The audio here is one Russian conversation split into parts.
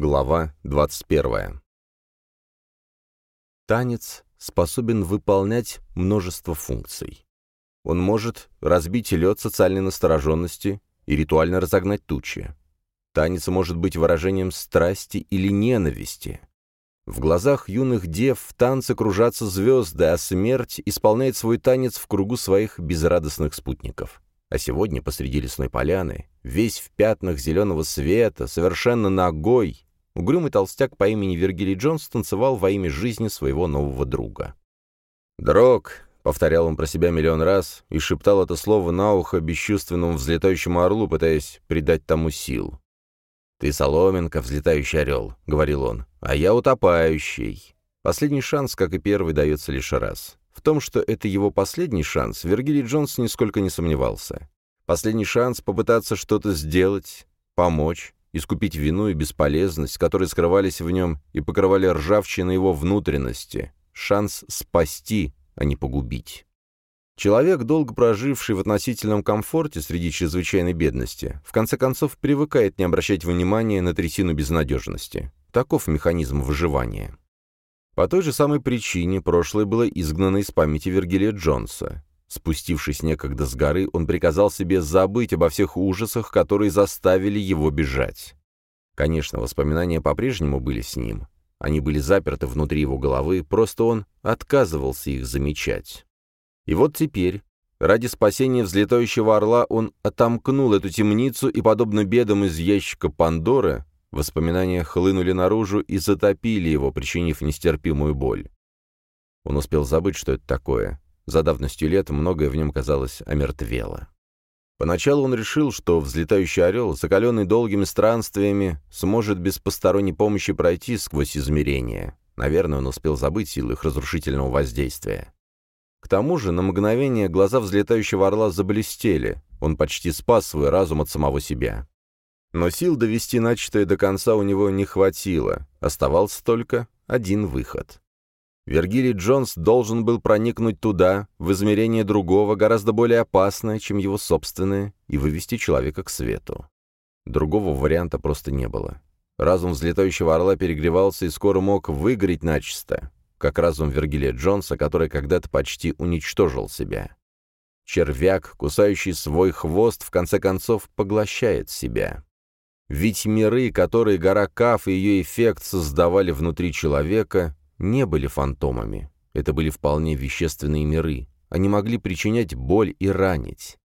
Глава 21. Танец способен выполнять множество функций. Он может разбить лед социальной настороженности и ритуально разогнать тучи. Танец может быть выражением страсти или ненависти. В глазах юных дев в танце кружатся звезды, а смерть исполняет свой танец в кругу своих безрадостных спутников. А сегодня посреди лесной поляны, весь в пятнах зеленого света, совершенно ногой, угрюмый толстяк по имени Вергилий Джонс танцевал во имя жизни своего нового друга. «Дрог», — повторял он про себя миллион раз и шептал это слово на ухо бесчувственному взлетающему орлу, пытаясь придать тому сил. «Ты соломенка, взлетающий орел», — говорил он, — «а я утопающий». Последний шанс, как и первый, дается лишь раз. В том, что это его последний шанс, Вергилий Джонс нисколько не сомневался. Последний шанс попытаться что-то сделать, помочь, искупить вину и бесполезность, которые скрывались в нем и покрывали ржавчиной его внутренности. Шанс спасти, а не погубить. Человек, долго проживший в относительном комфорте среди чрезвычайной бедности, в конце концов привыкает не обращать внимания на трясину безнадежности. Таков механизм выживания. По той же самой причине прошлое было изгнано из памяти Вергилия Джонса. Спустившись некогда с горы, он приказал себе забыть обо всех ужасах, которые заставили его бежать. Конечно, воспоминания по-прежнему были с ним. Они были заперты внутри его головы, просто он отказывался их замечать. И вот теперь, ради спасения взлетающего орла, он отомкнул эту темницу и, подобно бедам из ящика Пандоры, Воспоминания хлынули наружу и затопили его, причинив нестерпимую боль. Он успел забыть, что это такое. За давностью лет многое в нем, казалось, омертвело. Поначалу он решил, что взлетающий орел, закаленный долгими странствиями, сможет без посторонней помощи пройти сквозь измерения. Наверное, он успел забыть силы их разрушительного воздействия. К тому же, на мгновение глаза взлетающего орла заблестели. Он почти спас свой разум от самого себя. Но сил довести начатое до конца у него не хватило, оставался только один выход. Вергилий Джонс должен был проникнуть туда, в измерение другого, гораздо более опасное, чем его собственное, и вывести человека к свету. Другого варианта просто не было. Разум взлетающего орла перегревался и скоро мог выгореть начисто, как разум Вергилия Джонса, который когда-то почти уничтожил себя. Червяк, кусающий свой хвост, в конце концов поглощает себя. Ведь миры, которые гора Каф и ее эффект создавали внутри человека, не были фантомами. Это были вполне вещественные миры. Они могли причинять боль и ранить.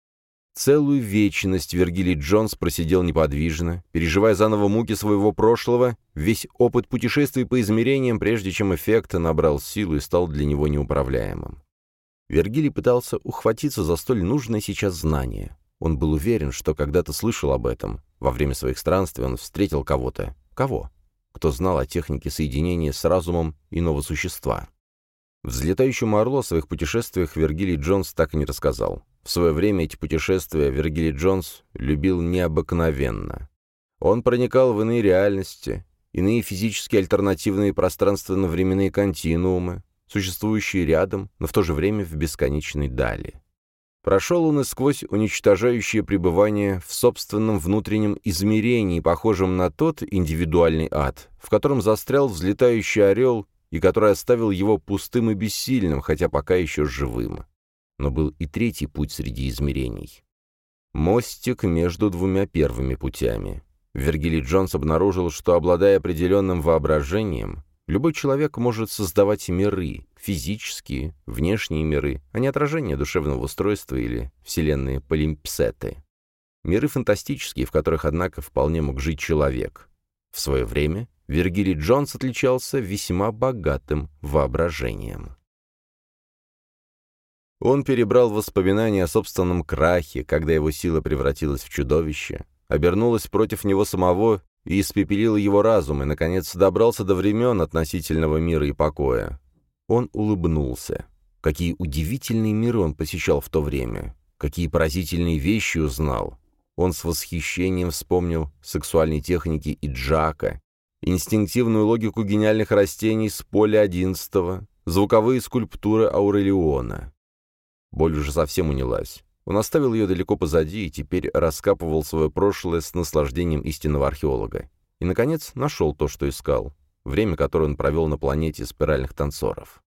Целую вечность Вергилий Джонс просидел неподвижно, переживая заново муки своего прошлого, весь опыт путешествий по измерениям, прежде чем эффект набрал силу и стал для него неуправляемым. Вергилий пытался ухватиться за столь нужное сейчас знание. Он был уверен, что когда-то слышал об этом. Во время своих странствий он встретил кого-то. Кого? Кто знал о технике соединения с разумом иного существа. Взлетающему орлу о своих путешествиях Вергилий Джонс так и не рассказал. В свое время эти путешествия Вергилий Джонс любил необыкновенно. Он проникал в иные реальности, иные физические альтернативные пространственно-временные континуумы, существующие рядом, но в то же время в бесконечной дали. Прошел он и сквозь уничтожающее пребывание в собственном внутреннем измерении, похожем на тот индивидуальный ад, в котором застрял взлетающий орел и который оставил его пустым и бессильным, хотя пока еще живым. Но был и третий путь среди измерений. Мостик между двумя первыми путями. Вергилий Джонс обнаружил, что, обладая определенным воображением, Любой человек может создавать миры, физические, внешние миры, а не отражение душевного устройства или вселенные полимпсеты. Миры фантастические, в которых, однако, вполне мог жить человек. В свое время Вергилий Джонс отличался весьма богатым воображением. Он перебрал воспоминания о собственном крахе, когда его сила превратилась в чудовище, обернулась против него самого и испепелил его разум, и, наконец, добрался до времен относительного мира и покоя. Он улыбнулся. Какие удивительные миры он посещал в то время, какие поразительные вещи узнал. Он с восхищением вспомнил сексуальные техники и Джака, инстинктивную логику гениальных растений с поля одиннадцатого, звуковые скульптуры Аурелиона. Боль уже совсем унялась. Он оставил ее далеко позади и теперь раскапывал свое прошлое с наслаждением истинного археолога. и, наконец, нашел то, что искал. Время, которое он провел на планете спиральных танцоров.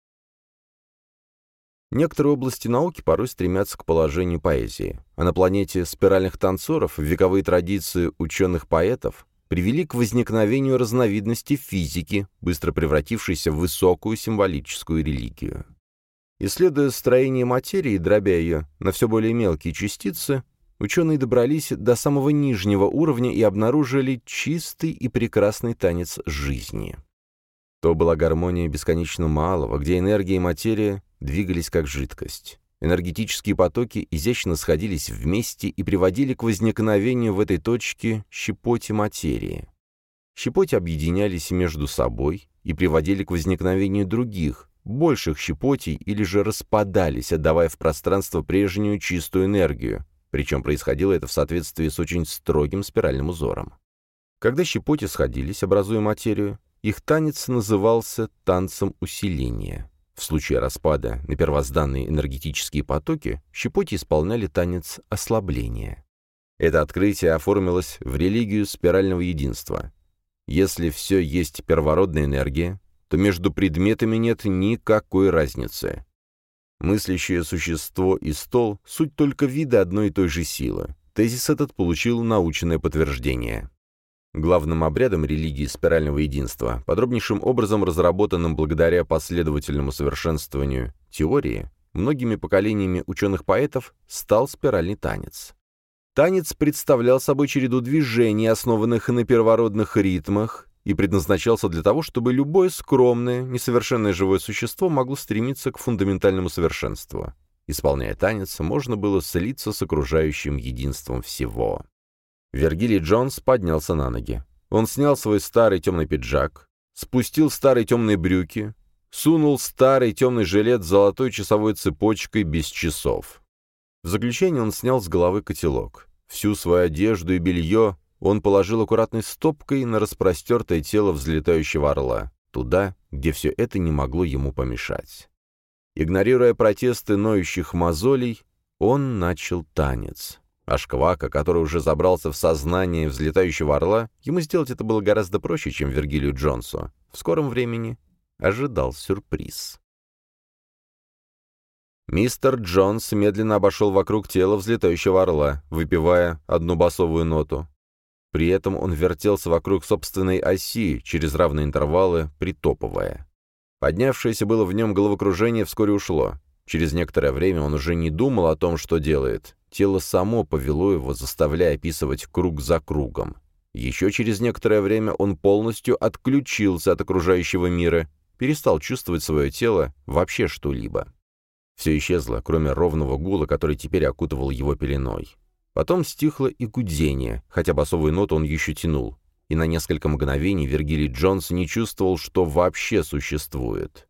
Некоторые области науки порой стремятся к положению поэзии, а на планете спиральных танцоров вековые традиции ученых-поэтов привели к возникновению разновидности физики, быстро превратившейся в высокую символическую религию. Исследуя строение материи, дробя ее на все более мелкие частицы, ученые добрались до самого нижнего уровня и обнаружили чистый и прекрасный танец жизни. То была гармония бесконечно малого, где энергия и материя двигались как жидкость. Энергетические потоки изящно сходились вместе и приводили к возникновению в этой точке щепоти материи. Щепоти объединялись между собой и приводили к возникновению других, больших щепотей или же распадались, отдавая в пространство прежнюю чистую энергию, причем происходило это в соответствии с очень строгим спиральным узором. Когда щепоти сходились, образуя материю, их танец назывался танцем усиления. В случае распада на первозданные энергетические потоки щепоти исполняли танец ослабления. Это открытие оформилось в религию спирального единства. Если все есть первородная энергия, то между предметами нет никакой разницы. Мыслящее существо и стол — суть только виды одной и той же силы. Тезис этот получил научное подтверждение. Главным обрядом религии спирального единства, подробнейшим образом разработанным благодаря последовательному совершенствованию теории, многими поколениями ученых-поэтов, стал спиральный танец. Танец представлял собой череду движений, основанных на первородных ритмах, и предназначался для того, чтобы любое скромное, несовершенное живое существо могло стремиться к фундаментальному совершенству. Исполняя танец, можно было слиться с окружающим единством всего. Вергилий Джонс поднялся на ноги. Он снял свой старый темный пиджак, спустил старые темные брюки, сунул старый темный жилет с золотой часовой цепочкой без часов. В заключение он снял с головы котелок. Всю свою одежду и белье он положил аккуратной стопкой на распростертое тело взлетающего орла, туда, где все это не могло ему помешать. Игнорируя протесты ноющих мозолей, он начал танец. А Шквака, который уже забрался в сознание взлетающего орла, ему сделать это было гораздо проще, чем Вергилию Джонсу. В скором времени ожидал сюрприз. Мистер Джонс медленно обошел вокруг тела взлетающего орла, выпивая одну басовую ноту. При этом он вертелся вокруг собственной оси, через равные интервалы, притопывая. Поднявшееся было в нем головокружение вскоре ушло. Через некоторое время он уже не думал о том, что делает. Тело само повело его, заставляя описывать круг за кругом. Еще через некоторое время он полностью отключился от окружающего мира, перестал чувствовать свое тело, вообще что-либо. Все исчезло, кроме ровного гула, который теперь окутывал его пеленой. Потом стихло и гудение, хотя басовую ноту он еще тянул, и на несколько мгновений Вергилий Джонс не чувствовал, что вообще существует.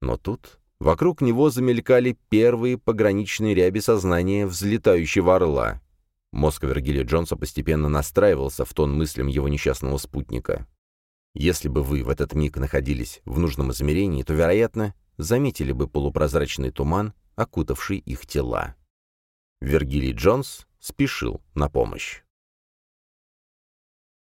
Но тут Вокруг него замелькали первые пограничные ряби сознания взлетающего орла. Мозг Вергилия Джонса постепенно настраивался в тон мыслям его несчастного спутника. Если бы вы в этот миг находились в нужном измерении, то, вероятно, заметили бы полупрозрачный туман, окутавший их тела. Вергилий Джонс спешил на помощь.